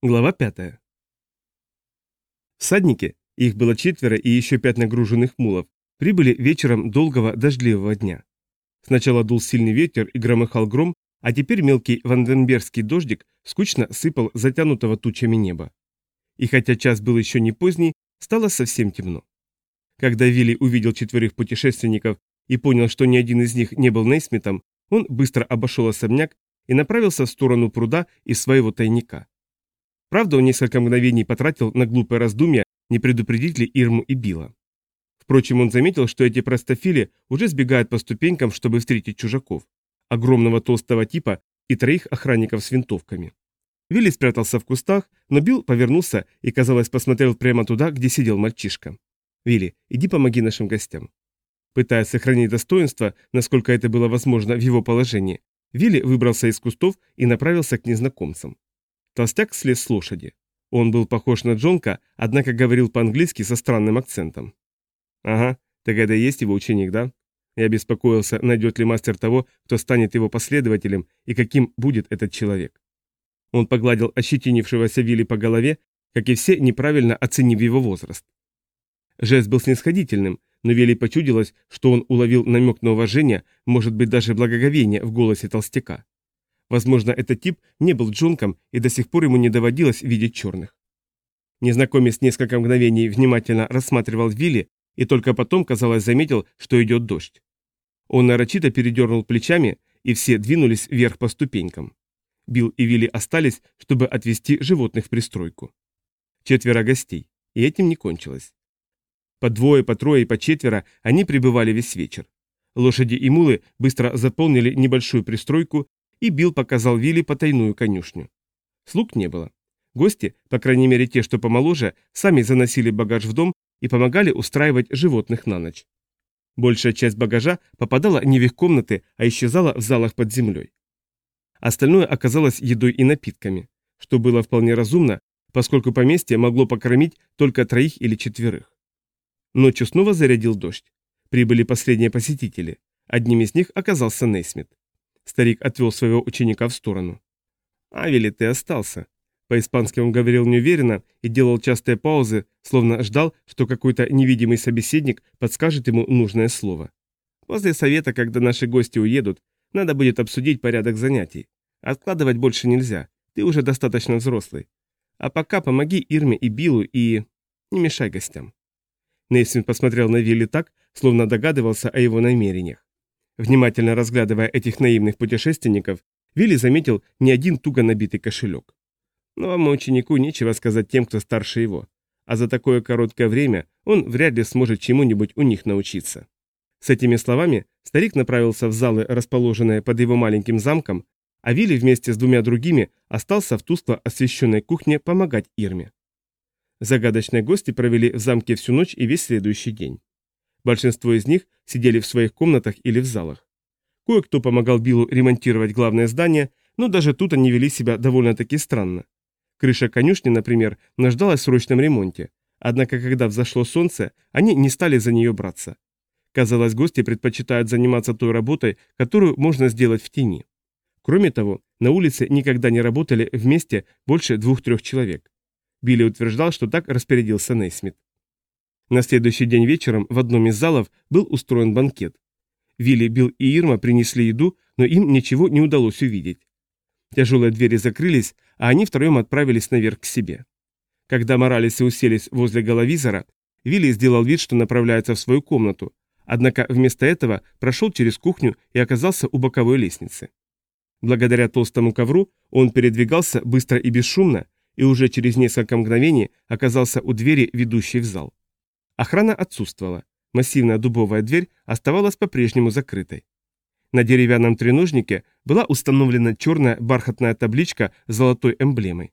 Глава 5. Всадники, их было четверо и еще пять нагруженных мулов, прибыли вечером долгого дождливого дня. Сначала дул сильный ветер и громыхал гром, а теперь мелкий ванденбергский дождик скучно сыпал затянутого тучами неба. И хотя час был еще не поздний, стало совсем темно. Когда Вилли увидел четверых путешественников и понял, что ни один из них не был Нейсмитом, он быстро обошел особняк и направился в сторону пруда из своего тайника. Правда, он несколько мгновений потратил на глупое раздумья, не предупредить ли Ирму и Билла. Впрочем, он заметил, что эти простофили уже сбегают по ступенькам, чтобы встретить чужаков. Огромного толстого типа и троих охранников с винтовками. Вилли спрятался в кустах, но Билл повернулся и, казалось, посмотрел прямо туда, где сидел мальчишка. «Вилли, иди помоги нашим гостям». Пытаясь сохранить достоинство, насколько это было возможно в его положении, Вилли выбрался из кустов и направился к незнакомцам. Толстяк слез с лошади. Он был похож на Джонка, однако говорил по-английски со странным акцентом. «Ага, так это и есть его ученик, да?» Я беспокоился, найдет ли мастер того, кто станет его последователем, и каким будет этот человек. Он погладил ощетинившегося Вилли по голове, как и все, неправильно оценив его возраст. Жест был снисходительным, но Вилли почудилось, что он уловил намек на уважение, может быть даже благоговение в голосе толстяка. Возможно, этот тип не был джунком, и до сих пор ему не доводилось видеть черных. Незнакомец несколько мгновений внимательно рассматривал Вилли и только потом, казалось, заметил, что идет дождь. Он нарочито передернул плечами, и все двинулись вверх по ступенькам. Билл и Вилли остались, чтобы отвезти животных в пристройку. Четверо гостей, и этим не кончилось. По двое, по трое и по четверо они пребывали весь вечер. Лошади и мулы быстро заполнили небольшую пристройку и Билл показал Вилли потайную конюшню. Слуг не было. Гости, по крайней мере те, что помоложе, сами заносили багаж в дом и помогали устраивать животных на ночь. Большая часть багажа попадала не в их комнаты, а исчезала в залах под землей. Остальное оказалось едой и напитками, что было вполне разумно, поскольку поместье могло покормить только троих или четверых. Ночью снова зарядил дождь. Прибыли последние посетители. Одним из них оказался Нейсмит. Старик отвел своего ученика в сторону. «Авели, ты остался». По-испански он говорил неуверенно и делал частые паузы, словно ждал, что какой-то невидимый собеседник подскажет ему нужное слово. «После совета, когда наши гости уедут, надо будет обсудить порядок занятий. Откладывать больше нельзя, ты уже достаточно взрослый. А пока помоги Ирме и Биллу и... не мешай гостям». Нейсвин посмотрел на Вилли так, словно догадывался о его намерениях. Внимательно разглядывая этих наивных путешественников, Вилли заметил не один туго набитый кошелек. Новому ученику нечего сказать тем, кто старше его. А за такое короткое время он вряд ли сможет чему-нибудь у них научиться. С этими словами старик направился в залы, расположенные под его маленьким замком, а Вилли вместе с двумя другими остался в тускло освещенной кухне помогать Ирме. Загадочные гости провели в замке всю ночь и весь следующий день. Большинство из них сидели в своих комнатах или в залах. Кое-кто помогал Биллу ремонтировать главное здание, но даже тут они вели себя довольно-таки странно. Крыша конюшни, например, нуждалась в срочном ремонте, однако когда взошло солнце, они не стали за нее браться. Казалось, гости предпочитают заниматься той работой, которую можно сделать в тени. Кроме того, на улице никогда не работали вместе больше двух-трех человек. Билли утверждал, что так распорядился Нейсмит. На следующий день вечером в одном из залов был устроен банкет. Вилли, Билл и Ирма принесли еду, но им ничего не удалось увидеть. Тяжелые двери закрылись, а они втроем отправились наверх к себе. Когда Моралесы уселись возле головизора, Вилли сделал вид, что направляется в свою комнату, однако вместо этого прошел через кухню и оказался у боковой лестницы. Благодаря толстому ковру он передвигался быстро и бесшумно, и уже через несколько мгновений оказался у двери, ведущей в зал. Охрана отсутствовала. Массивная дубовая дверь оставалась по-прежнему закрытой. На деревянном треножнике была установлена черная бархатная табличка с золотой эмблемой.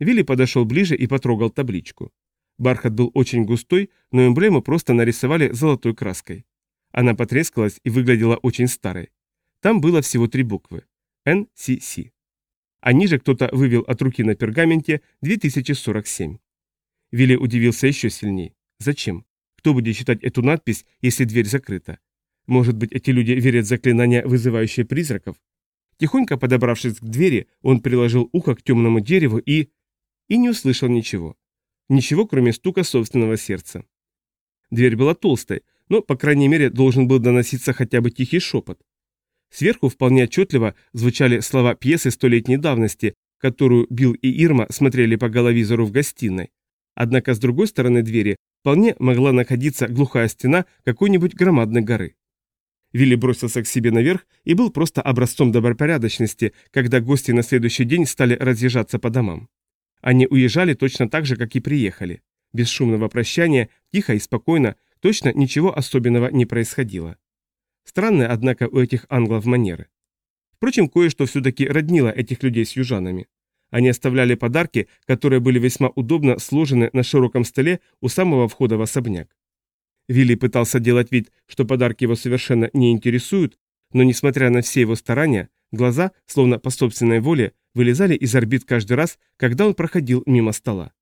Вилли подошел ближе и потрогал табличку. Бархат был очень густой, но эмблему просто нарисовали золотой краской. Она потрескалась и выглядела очень старой. Там было всего три буквы. NCC. А ниже кто-то вывел от руки на пергаменте 2047. Вилли удивился еще сильнее. Зачем? Кто будет читать эту надпись, если дверь закрыта? Может быть, эти люди верят в заклинания, вызывающие призраков? Тихонько подобравшись к двери, он приложил ухо к темному дереву и... и не услышал ничего. Ничего, кроме стука собственного сердца. Дверь была толстой, но, по крайней мере, должен был доноситься хотя бы тихий шепот. Сверху вполне отчетливо звучали слова пьесы столетней давности, которую Билл и Ирма смотрели по головизору в гостиной. Однако с другой стороны двери вполне могла находиться глухая стена какой-нибудь громадной горы. Вилли бросился к себе наверх и был просто образцом добропорядочности, когда гости на следующий день стали разъезжаться по домам. Они уезжали точно так же, как и приехали. Без шумного прощания, тихо и спокойно, точно ничего особенного не происходило. Странные, однако, у этих англов манеры. Впрочем, кое-что все-таки роднило этих людей с южанами. Они оставляли подарки, которые были весьма удобно сложены на широком столе у самого входа в особняк. Вилли пытался делать вид, что подарки его совершенно не интересуют, но, несмотря на все его старания, глаза, словно по собственной воле, вылезали из орбит каждый раз, когда он проходил мимо стола.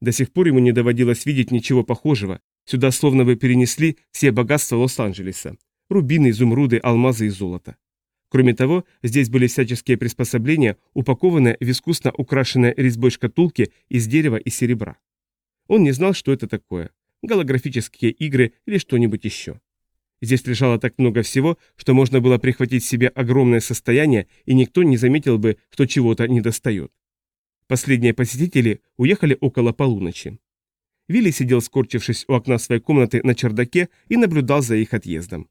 До сих пор ему не доводилось видеть ничего похожего, сюда словно бы перенесли все богатства Лос-Анджелеса – рубины, изумруды, алмазы и золото. Кроме того, здесь были всяческие приспособления, упакованные в искусно украшенные резьбой шкатулки из дерева и серебра. Он не знал, что это такое – голографические игры или что-нибудь еще. Здесь лежало так много всего, что можно было прихватить себе огромное состояние, и никто не заметил бы, что чего-то недостает. Последние посетители уехали около полуночи. Вилли сидел, скорчившись у окна своей комнаты на чердаке, и наблюдал за их отъездом.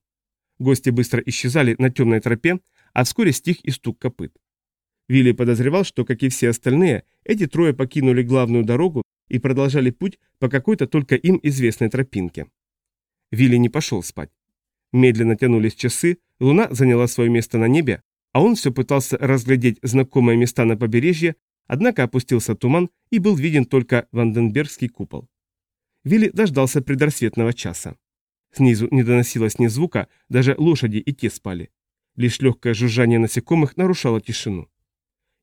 Гости быстро исчезали на темной тропе, а вскоре стих и стук копыт. Вилли подозревал, что, как и все остальные, эти трое покинули главную дорогу и продолжали путь по какой-то только им известной тропинке. Вилли не пошел спать. Медленно тянулись часы, луна заняла свое место на небе, а он все пытался разглядеть знакомые места на побережье, однако опустился туман и был виден только Ванденбергский купол. Вилли дождался предрассветного часа. Снизу не доносилось ни звука, даже лошади и те спали. Лишь легкое жужжание насекомых нарушало тишину.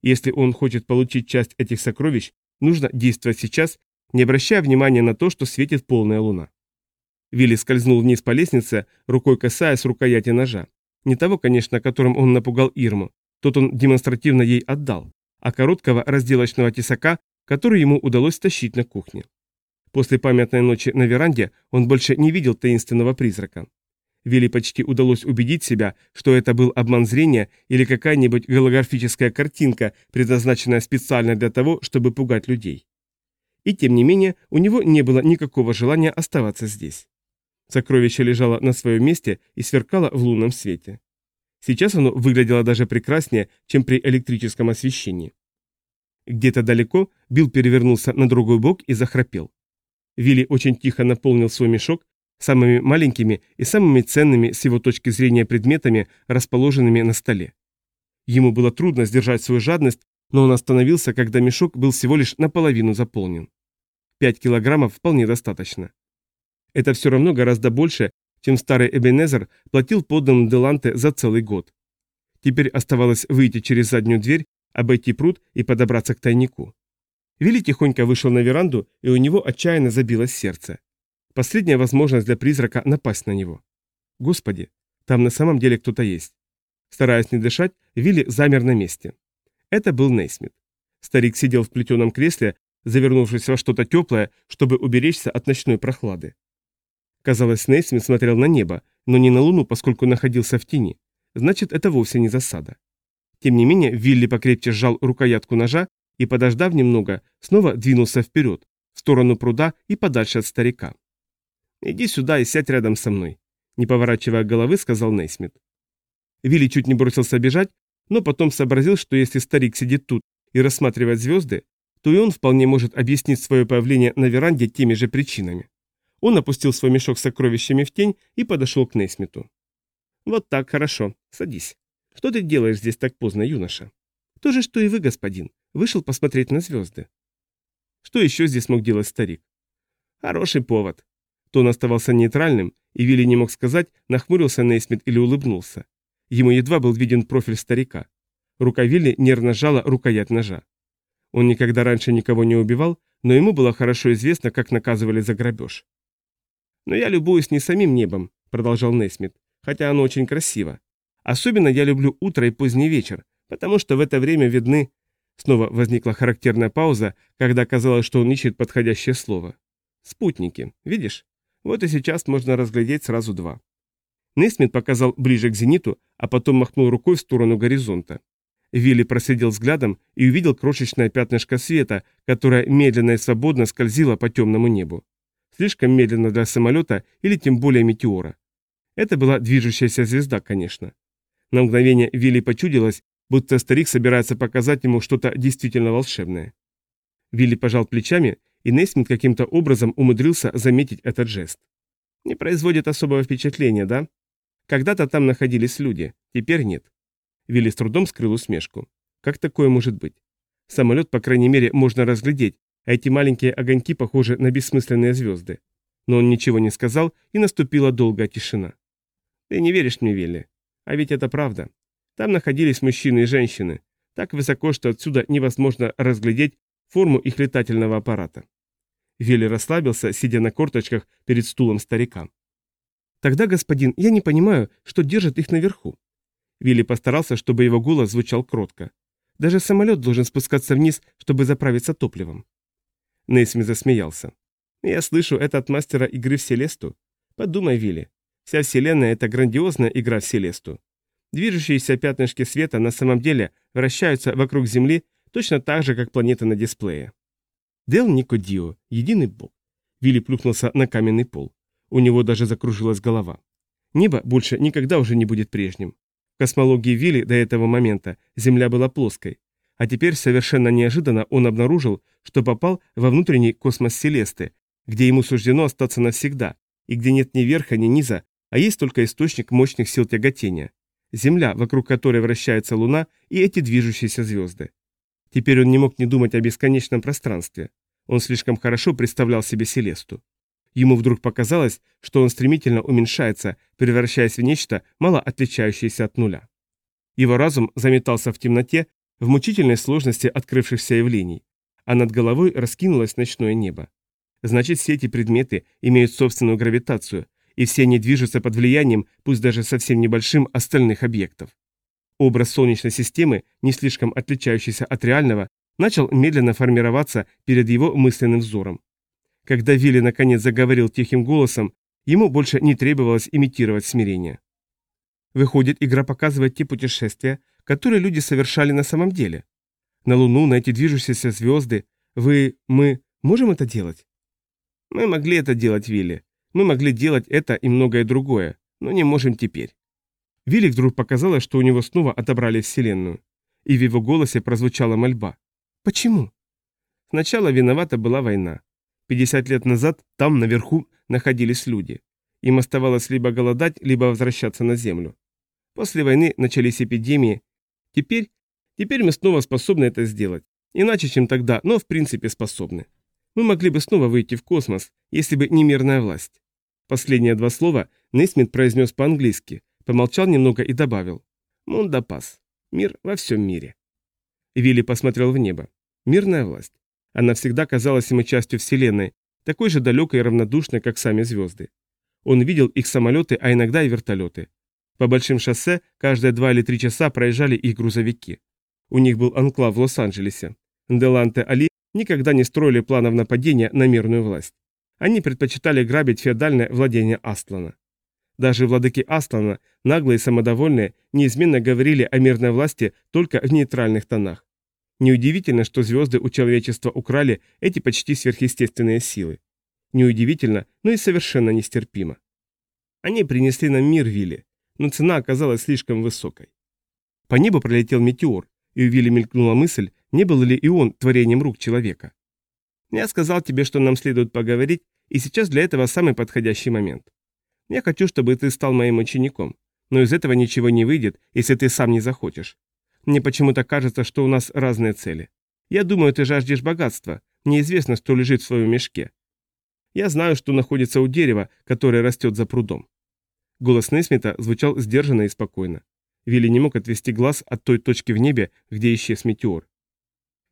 Если он хочет получить часть этих сокровищ, нужно действовать сейчас, не обращая внимания на то, что светит полная луна. Вилли скользнул вниз по лестнице, рукой касаясь рукояти ножа. Не того, конечно, которым он напугал Ирму, тот он демонстративно ей отдал, а короткого разделочного тесака, который ему удалось тащить на кухне. После памятной ночи на веранде он больше не видел таинственного призрака. Вилли почти удалось убедить себя, что это был обман зрения или какая-нибудь голографическая картинка, предназначенная специально для того, чтобы пугать людей. И тем не менее, у него не было никакого желания оставаться здесь. Сокровище лежало на своем месте и сверкало в лунном свете. Сейчас оно выглядело даже прекраснее, чем при электрическом освещении. Где-то далеко Билл перевернулся на другой бок и захрапел. Вилли очень тихо наполнил свой мешок самыми маленькими и самыми ценными с его точки зрения предметами, расположенными на столе. Ему было трудно сдержать свою жадность, но он остановился, когда мешок был всего лишь наполовину заполнен. Пять килограммов вполне достаточно. Это все равно гораздо больше, чем старый Эбенезер платил подданным Деланте за целый год. Теперь оставалось выйти через заднюю дверь, обойти пруд и подобраться к тайнику. Вилли тихонько вышел на веранду, и у него отчаянно забилось сердце. Последняя возможность для призрака напасть на него. Господи, там на самом деле кто-то есть. Стараясь не дышать, Вилли замер на месте. Это был Нейсмит. Старик сидел в плетеном кресле, завернувшись во что-то теплое, чтобы уберечься от ночной прохлады. Казалось, Нейсмит смотрел на небо, но не на луну, поскольку находился в тени. Значит, это вовсе не засада. Тем не менее, Вилли покрепче сжал рукоятку ножа и, подождав немного, снова двинулся вперед, в сторону пруда и подальше от старика. «Иди сюда и сядь рядом со мной», — не поворачивая головы, сказал Нейсмит. Вилли чуть не бросился бежать, но потом сообразил, что если старик сидит тут и рассматривает звезды, то и он вполне может объяснить свое появление на веранде теми же причинами. Он опустил свой мешок с сокровищами в тень и подошел к Нейсмиту. «Вот так, хорошо. Садись. Что ты делаешь здесь так поздно, юноша?» «То же, что и вы, господин. Вышел посмотреть на звезды. Что еще здесь мог делать старик? Хороший повод. Тон оставался нейтральным, и Вилли не мог сказать, нахмурился Нейсмит или улыбнулся. Ему едва был виден профиль старика. Рука Вилли нервно сжала рукоять ножа. Он никогда раньше никого не убивал, но ему было хорошо известно, как наказывали за грабеж. «Но я любуюсь не самим небом», — продолжал Нейсмит, «хотя оно очень красиво. Особенно я люблю утро и поздний вечер, потому что в это время видны Снова возникла характерная пауза, когда казалось, что он ищет подходящее слово. Спутники, видишь? Вот и сейчас можно разглядеть сразу два. Нейсмит показал ближе к зениту, а потом махнул рукой в сторону горизонта. Вилли проследил взглядом и увидел крошечное пятнышко света, которое медленно и свободно скользило по темному небу. Слишком медленно для самолета или тем более метеора. Это была движущаяся звезда, конечно. На мгновение Вилли почудилось, будто старик собирается показать ему что-то действительно волшебное. Вилли пожал плечами, и Нейсмит каким-то образом умудрился заметить этот жест. Не производит особого впечатления, да? Когда-то там находились люди, теперь нет. Вилли с трудом скрыл усмешку. Как такое может быть? Самолет, по крайней мере, можно разглядеть, а эти маленькие огоньки похожи на бессмысленные звезды. Но он ничего не сказал, и наступила долгая тишина. Ты не веришь мне, Вилли? А ведь это правда. Там находились мужчины и женщины, так высоко, что отсюда невозможно разглядеть форму их летательного аппарата. Вилли расслабился, сидя на корточках перед стулом старика. «Тогда, господин, я не понимаю, что держит их наверху». Вилли постарался, чтобы его голос звучал кротко. «Даже самолет должен спускаться вниз, чтобы заправиться топливом». Нейсми засмеялся. «Я слышу это от мастера игры в Селесту. Подумай, Вилли, вся Вселенная — это грандиозная игра в Селесту. Движущиеся пятнышки света на самом деле вращаются вокруг Земли точно так же, как планеты на дисплее. Дел Никодио, единый бог. Вилли плюхнулся на каменный пол. У него даже закружилась голова. Небо больше никогда уже не будет прежним. В космологии Вилли до этого момента Земля была плоской, а теперь совершенно неожиданно он обнаружил, что попал во внутренний космос Селесты, где ему суждено остаться навсегда, и где нет ни верха, ни низа, а есть только источник мощных сил тяготения. Земля, вокруг которой вращается Луна, и эти движущиеся звезды. Теперь он не мог не думать о бесконечном пространстве. Он слишком хорошо представлял себе Селесту. Ему вдруг показалось, что он стремительно уменьшается, превращаясь в нечто, мало отличающееся от нуля. Его разум заметался в темноте, в мучительной сложности открывшихся явлений, а над головой раскинулось ночное небо. Значит, все эти предметы имеют собственную гравитацию, и все они движутся под влиянием, пусть даже совсем небольшим, остальных объектов. Образ Солнечной системы, не слишком отличающийся от реального, начал медленно формироваться перед его мысленным взором. Когда Вилли наконец заговорил тихим голосом, ему больше не требовалось имитировать смирение. Выходит, игра показывает те путешествия, которые люди совершали на самом деле. На Луну, на эти движущиеся звезды. Вы, мы можем это делать? Мы могли это делать, Вилли. Мы могли делать это и многое другое, но не можем теперь. Вилли вдруг показалось, что у него снова отобрали Вселенную. И в его голосе прозвучала мольба. «Почему?» Сначала виновата была война. 50 лет назад там, наверху, находились люди. Им оставалось либо голодать, либо возвращаться на Землю. После войны начались эпидемии. Теперь, теперь мы снова способны это сделать. Иначе, чем тогда, но в принципе способны. Мы могли бы снова выйти в космос, если бы не мирная власть. Последние два слова Нейсмит произнес по-английски, Помолчал немного и добавил. Мундапас. Мир во всем мире. Вилли посмотрел в небо. Мирная власть. Она всегда казалась ему частью Вселенной, такой же далекой и равнодушной, как сами звезды. Он видел их самолеты, а иногда и вертолеты. По большим шоссе каждые два или три часа проезжали их грузовики. У них был анклав в Лос-Анджелесе. Деланте Али никогда не строили планов нападения на мирную власть. Они предпочитали грабить феодальное владение Астлана. Даже владыки Аслана, наглые и самодовольные, неизменно говорили о мирной власти только в нейтральных тонах. Неудивительно, что звезды у человечества украли эти почти сверхъестественные силы. Неудивительно, но и совершенно нестерпимо. Они принесли нам мир Вилли, но цена оказалась слишком высокой. По небу пролетел метеор, и у Вилли мелькнула мысль, не был ли и он творением рук человека. Я сказал тебе, что нам следует поговорить, и сейчас для этого самый подходящий момент. Я хочу, чтобы ты стал моим учеником, но из этого ничего не выйдет, если ты сам не захочешь. Мне почему-то кажется, что у нас разные цели. Я думаю, ты жаждешь богатства. Неизвестно, что лежит в своем мешке. Я знаю, что находится у дерева, которое растет за прудом. Голос Несмита звучал сдержанно и спокойно. Вилли не мог отвести глаз от той точки в небе, где исчез метеор.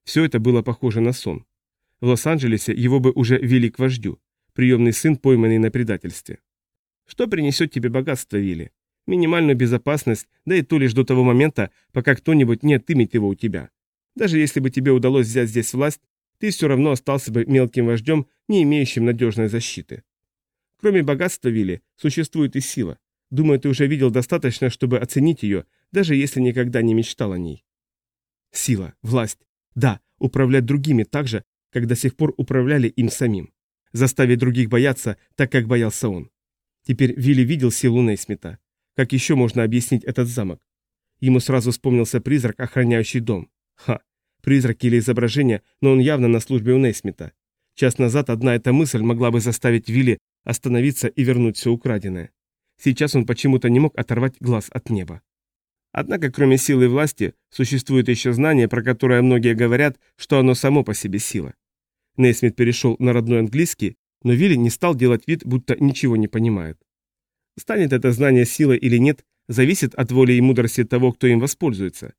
Все это было похоже на сон. В Лос-Анджелесе его бы уже вели к вождю, приемный сын, пойманный на предательстве. Что принесет тебе богатство, Вилли? Минимальную безопасность, да и то лишь до того момента, пока кто-нибудь не отымет его у тебя. Даже если бы тебе удалось взять здесь власть, ты все равно остался бы мелким вождем, не имеющим надежной защиты. Кроме богатства Вилли, существует и сила. Думаю, ты уже видел достаточно, чтобы оценить ее, даже если никогда не мечтал о ней. Сила, власть. Да, управлять другими так же, как до сих пор управляли им самим. Заставить других бояться, так как боялся он. Теперь Вилли видел силу Нейсмита. Как еще можно объяснить этот замок? Ему сразу вспомнился призрак, охраняющий дом. Ха, призрак или изображение, но он явно на службе у Нейсмита. Час назад одна эта мысль могла бы заставить Вилли остановиться и вернуть все украденное. Сейчас он почему-то не мог оторвать глаз от неба. Однако, кроме силы власти, существует еще знание, про которое многие говорят, что оно само по себе сила. Нейсмит перешел на родной английский, но Вилли не стал делать вид, будто ничего не понимает. Станет это знание силой или нет, зависит от воли и мудрости того, кто им воспользуется.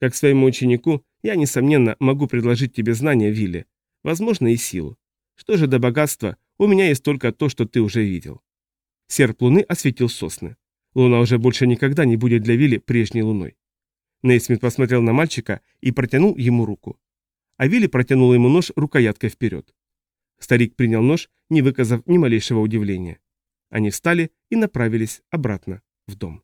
Как своему ученику, я, несомненно, могу предложить тебе знания, Вилли, возможно, и силу. Что же до богатства, у меня есть только то, что ты уже видел. Серп луны осветил сосны. Луна уже больше никогда не будет для Вилли прежней луной. Нейсмит посмотрел на мальчика и протянул ему руку. А Вилли протянул ему нож рукояткой вперед. Старик принял нож, не выказав ни малейшего удивления. Они встали и направились обратно в дом.